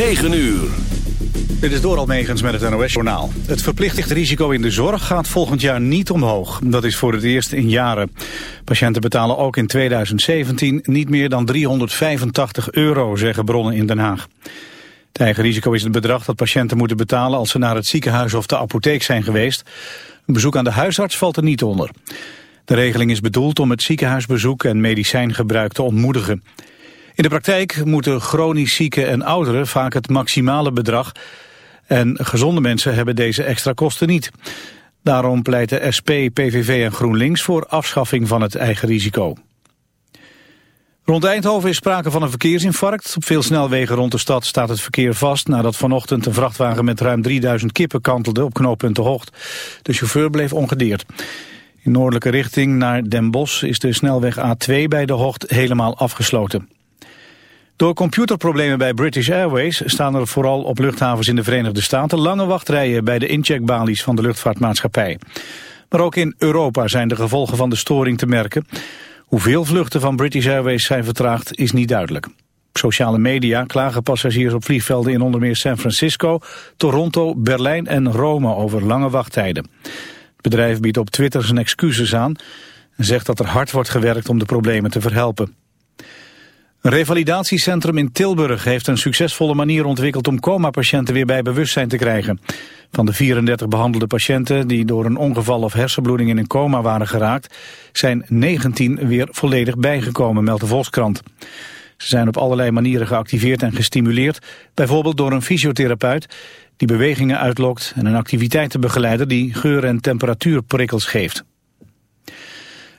9 uur. Dit is door Almegens met het NOS-journaal. Het verplicht risico in de zorg gaat volgend jaar niet omhoog. Dat is voor het eerst in jaren. Patiënten betalen ook in 2017 niet meer dan 385 euro, zeggen bronnen in Den Haag. Het eigen risico is het bedrag dat patiënten moeten betalen... als ze naar het ziekenhuis of de apotheek zijn geweest. Een bezoek aan de huisarts valt er niet onder. De regeling is bedoeld om het ziekenhuisbezoek en medicijngebruik te ontmoedigen. In de praktijk moeten chronisch zieken en ouderen vaak het maximale bedrag... en gezonde mensen hebben deze extra kosten niet. Daarom pleiten SP, PVV en GroenLinks voor afschaffing van het eigen risico. Rond Eindhoven is sprake van een verkeersinfarct. Op veel snelwegen rond de stad staat het verkeer vast... nadat vanochtend een vrachtwagen met ruim 3000 kippen kantelde op knooppunt de Hocht. De chauffeur bleef ongedeerd. In noordelijke richting naar Den Bosch is de snelweg A2 bij de Hocht helemaal afgesloten. Door computerproblemen bij British Airways staan er vooral op luchthavens in de Verenigde Staten lange wachtrijen bij de incheckbalies van de luchtvaartmaatschappij. Maar ook in Europa zijn de gevolgen van de storing te merken. Hoeveel vluchten van British Airways zijn vertraagd is niet duidelijk. Op sociale media klagen passagiers op vliegvelden in onder meer San Francisco, Toronto, Berlijn en Rome over lange wachttijden. Het bedrijf biedt op Twitter zijn excuses aan en zegt dat er hard wordt gewerkt om de problemen te verhelpen. Een revalidatiecentrum in Tilburg heeft een succesvolle manier ontwikkeld om coma-patiënten weer bij bewustzijn te krijgen. Van de 34 behandelde patiënten die door een ongeval of hersenbloeding in een coma waren geraakt, zijn 19 weer volledig bijgekomen, meldt de Volkskrant. Ze zijn op allerlei manieren geactiveerd en gestimuleerd, bijvoorbeeld door een fysiotherapeut die bewegingen uitlokt en een activiteitenbegeleider die geur- en temperatuurprikkels geeft.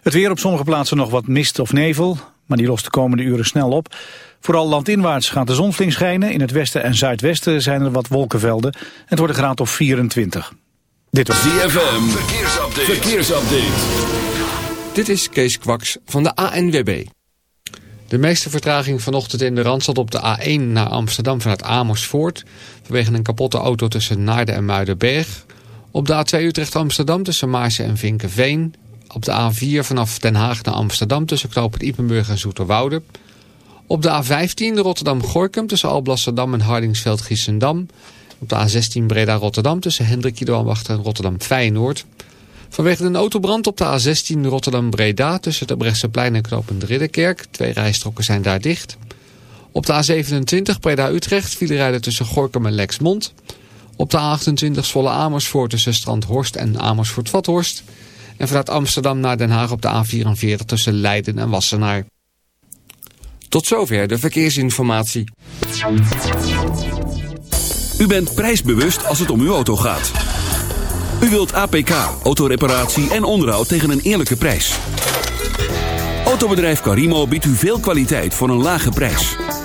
Het weer op sommige plaatsen nog wat mist of nevel maar die lost de komende uren snel op. Vooral landinwaarts gaat de zon flink schijnen. In het westen en zuidwesten zijn er wat wolkenvelden. Het wordt een graad of 24. Dit was ZFM. Verkeersupdate. Verkeersupdate. Dit is Kees Kwaks van de ANWB. De meeste vertraging vanochtend in de Randstad op de A1 naar Amsterdam vanuit Amersfoort. Vanwege een kapotte auto tussen Naarden en Muidenberg. Op de A2 Utrecht-Amsterdam tussen Maarsen en Vinkenveen. Op de A4 vanaf Den Haag naar Amsterdam tussen knooppunt Ippenburg en Zoeterwoude. Op de A15 Rotterdam-Gorkum tussen Alblasserdam en Hardingsveld-Giessendam. Op de A16 Breda-Rotterdam tussen Hendrik en Rotterdam-Feyenoord. Vanwege een autobrand op de A16 Rotterdam-Breda tussen de Brechtseplein en knooppunt Ridderkerk. Twee rijstroken zijn daar dicht. Op de A27 Breda-Utrecht file rijden tussen Gorkum en Lexmond. Op de A28 Zwolle Amersfoort tussen Strandhorst en Amersfoort-Vathorst. En vanuit Amsterdam naar Den Haag op de A44 tussen Leiden en Wassenaar. Tot zover de verkeersinformatie. U bent prijsbewust als het om uw auto gaat. U wilt APK, autoreparatie en onderhoud tegen een eerlijke prijs. Autobedrijf Carimo biedt u veel kwaliteit voor een lage prijs.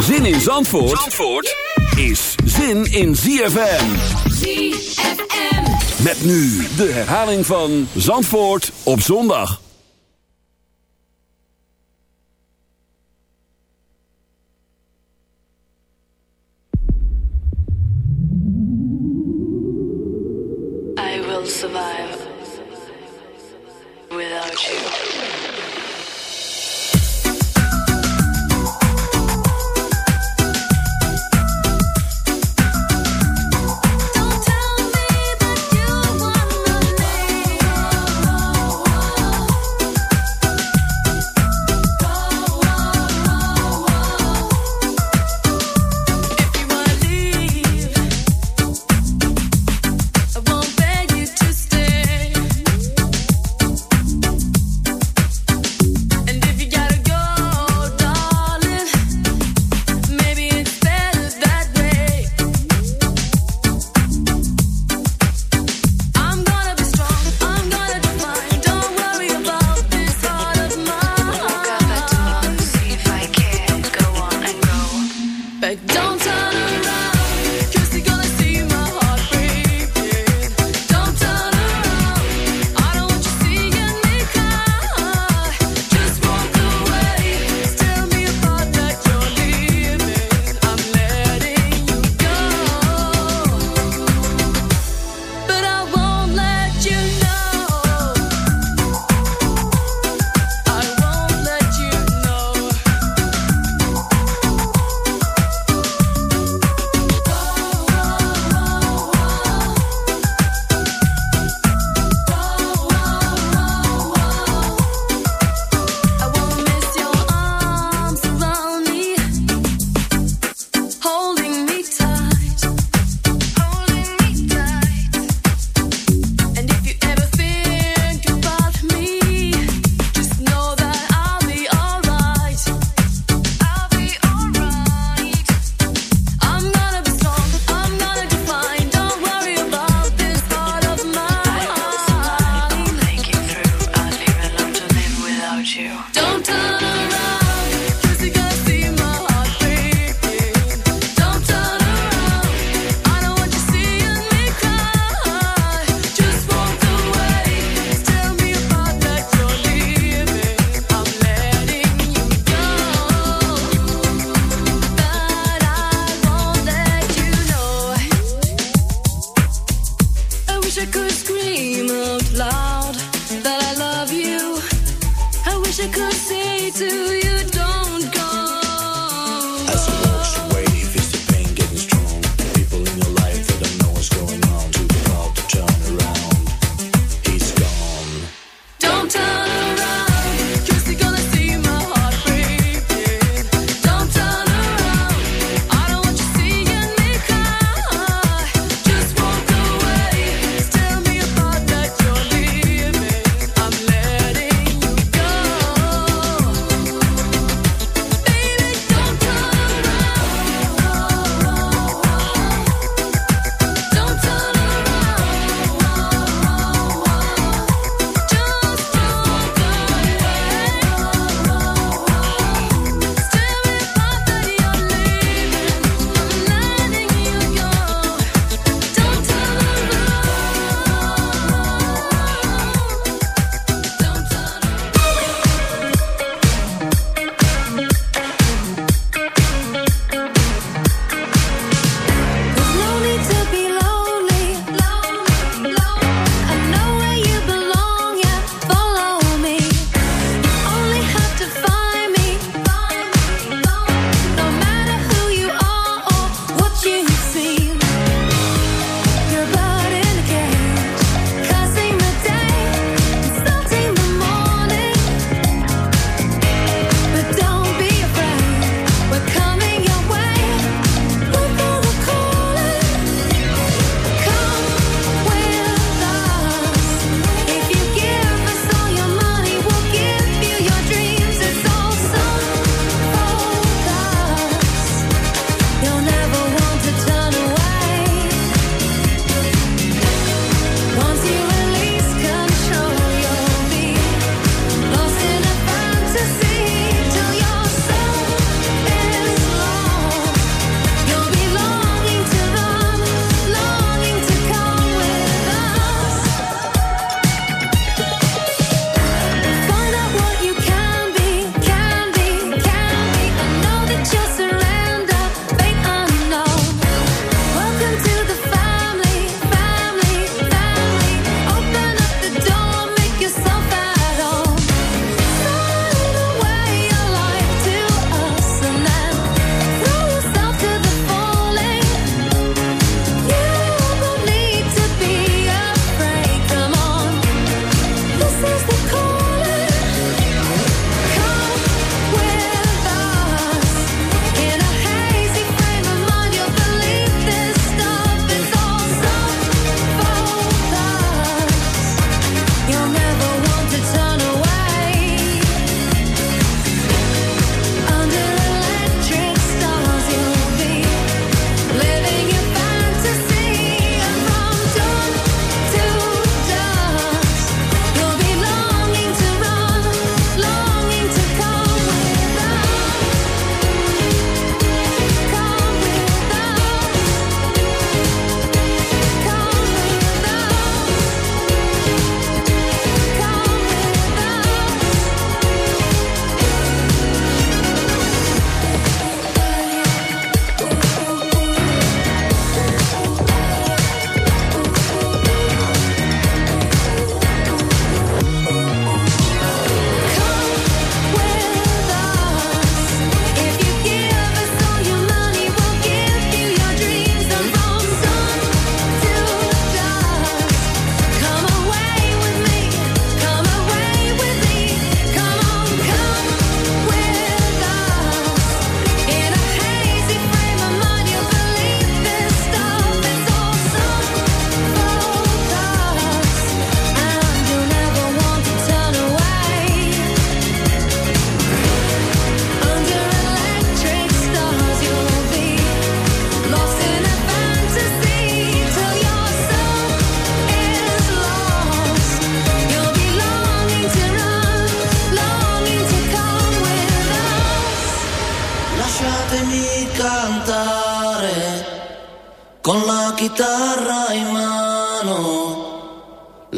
Zin in Zandvoort, Zandvoort is zin in ZFM. ZFM. Met nu de herhaling van Zandvoort op zondag. I will survive without you.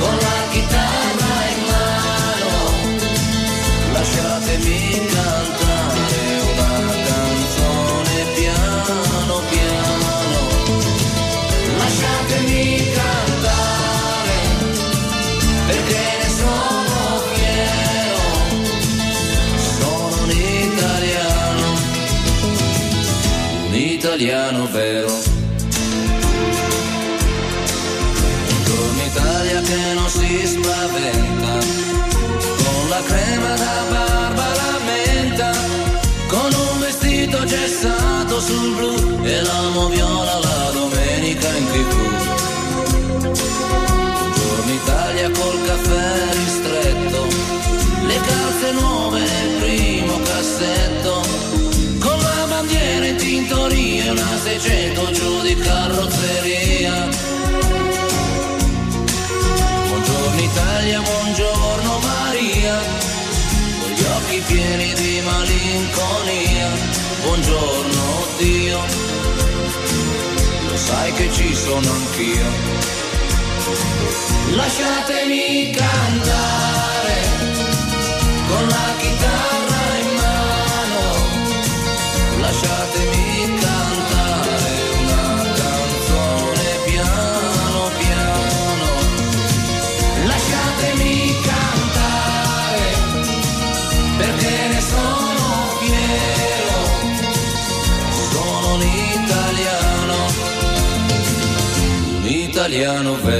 con la chitarra in mano. Lasciatemi cantare una canzone piano piano. Lasciatemi cantare perché ne sono fiero, sono italiano, un italiano vero. Sai che ci sono anch'io. Lasciatemi cantare con la chitarra היה נובע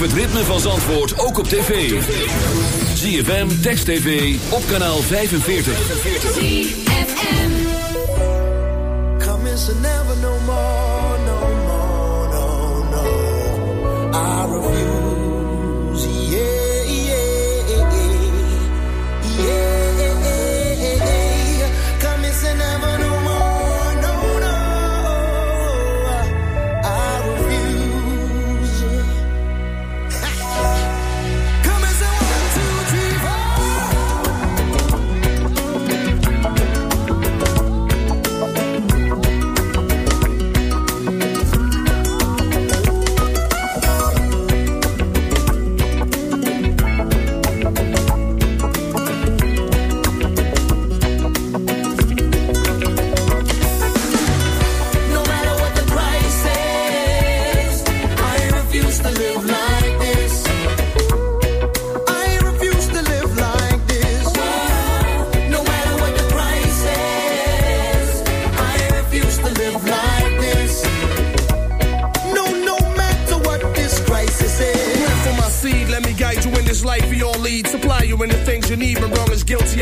Het ritme van Zandvoort ook op tv. ZFM, Text TV, op kanaal 45. ZFM. Come is never no more, no more,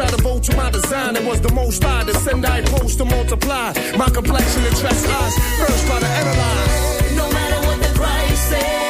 I devote to my design. It was the most I to send, I post to multiply. My complexion attracts eyes, first try to analyze. No matter what the price is,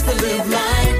To live like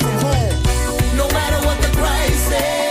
matter what the price is,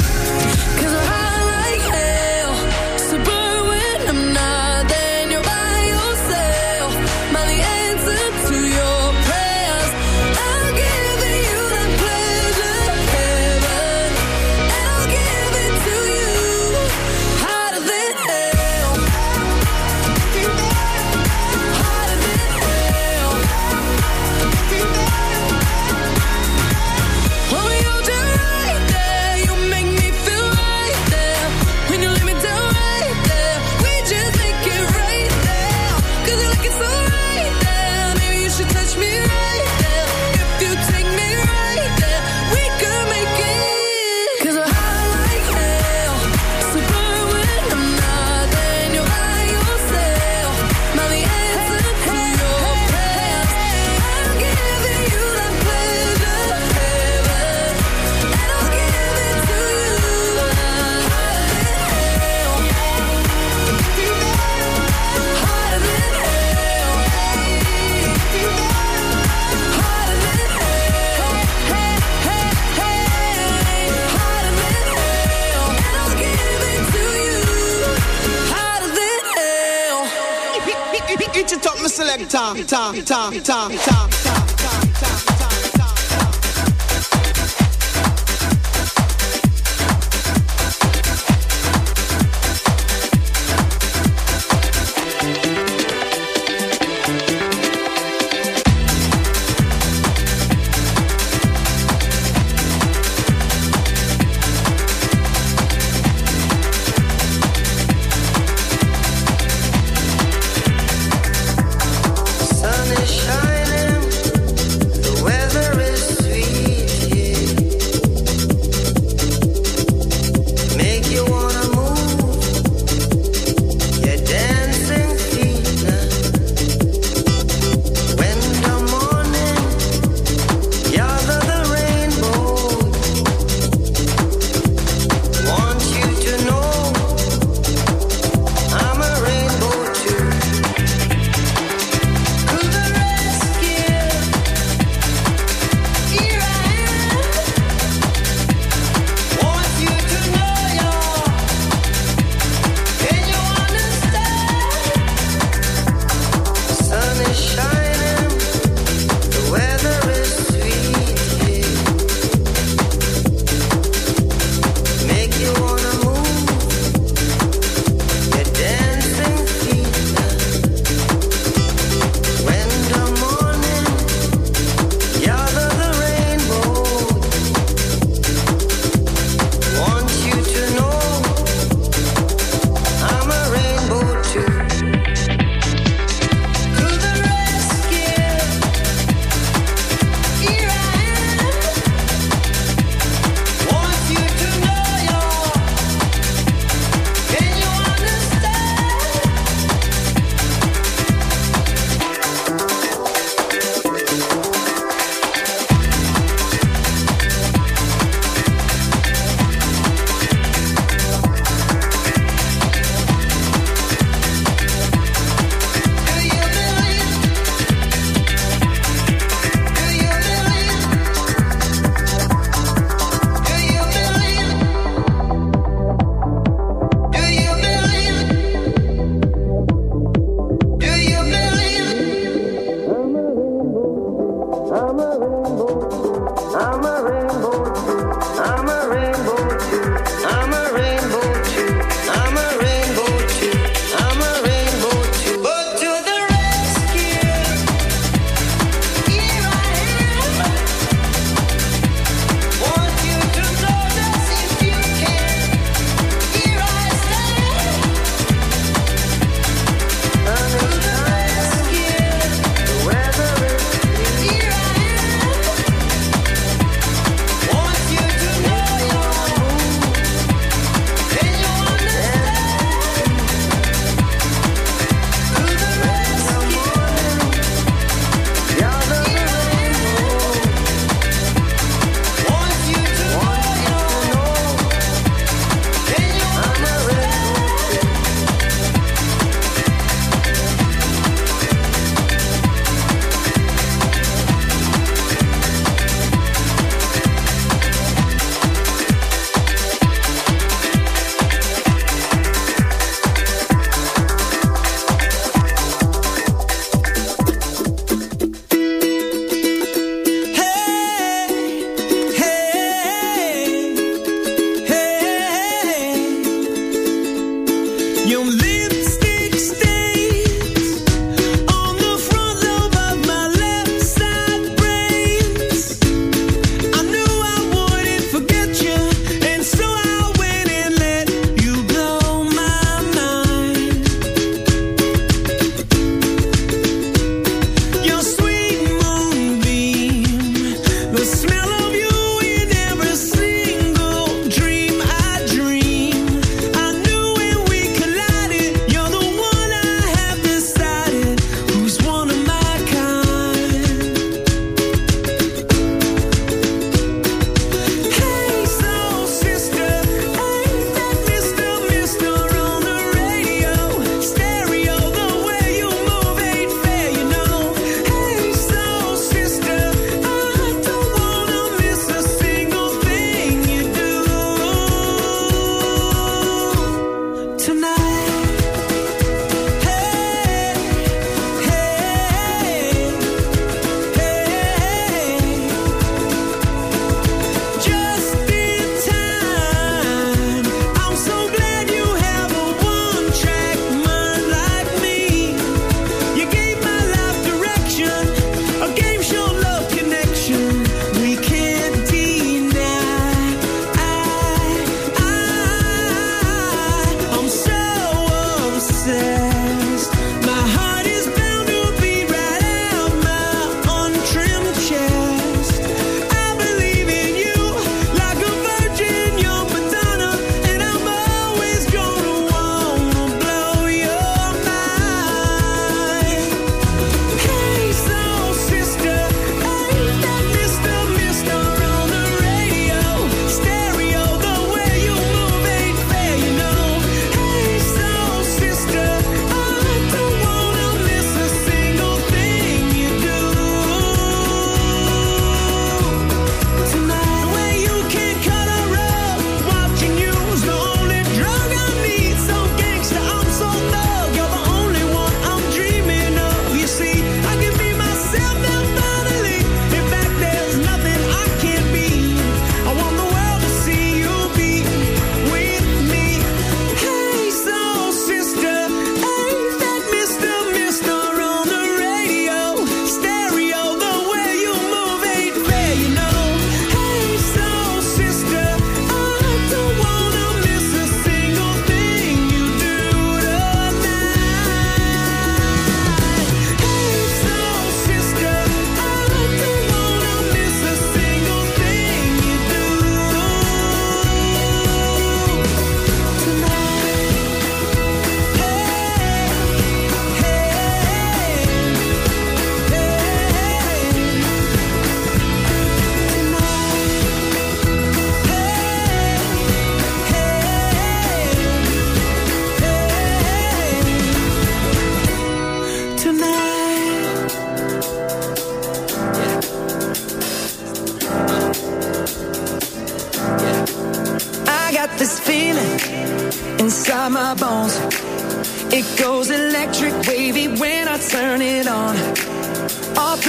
Time. Time. Time. Time. ta